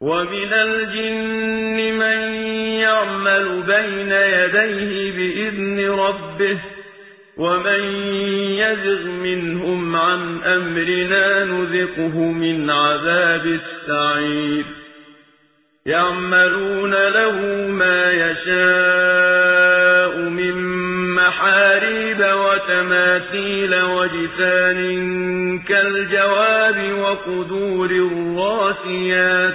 ومن الجن من يعمل بين يديه بإذن ربه ومن يزغ منهم عن أمرنا نذقه من عذاب السعير يعملون له ما يشاء من محاريب وتماثيل وجفان كالجواب وقدور الراسيات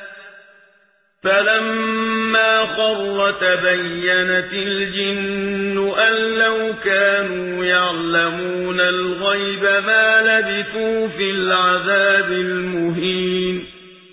فلما خر تبينت الجن أن لو كانوا يعلمون الغيب ما لبثوا في العذاب المهين